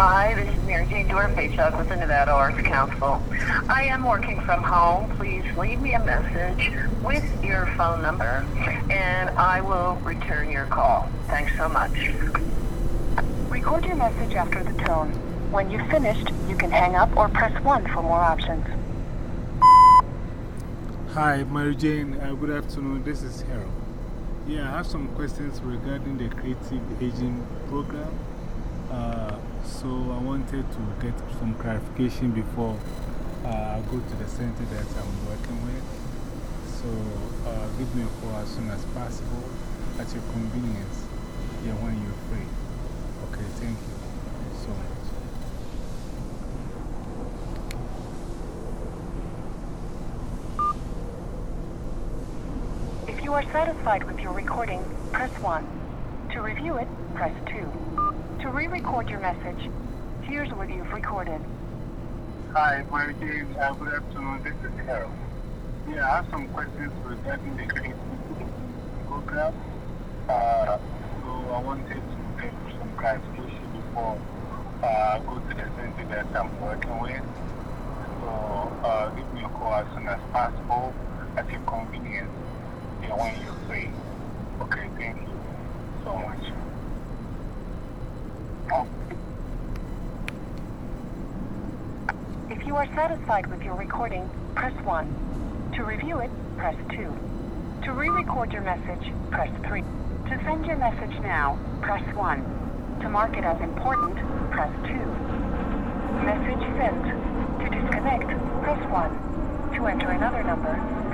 Hi, this is Mary Jane Dorofachuk with the Nevada Arts Council. I am working from home. Please leave me a message with your phone number and I will return your call. Thanks so much. Record your message after the tone. When you've finished, you can hang up or press 1 for more options. Hi, Mary Jane. Uh, good afternoon. This is Harold. Yeah, I have some questions regarding the Creative Aging program. So I wanted to get some clarification before uh, I go to the center that I'm working with. So uh, give me a call as soon as possible at your convenience yeah, when you're free. Okay, thank you so much. If you are satisfied with your recording, press 1. To review it, press 2. To re-record your message, here's what you've recorded. Hi, Mary Jane. Uh, good afternoon. This is. Yeah, I have some questions regarding the creative program. Uh, so I wanted to get some clarification before uh, I go to the center that I'm working with. So uh, give me a call as soon as possible at your convenience yeah, when you're free. Okay, thank you so much. Oh. If you are satisfied with your recording, press 1. To review it, press 2. To re-record your message, press 3. To send your message now, press 1. To mark it as important, press 2. Message sent. To disconnect, press 1. To enter another number, press 2.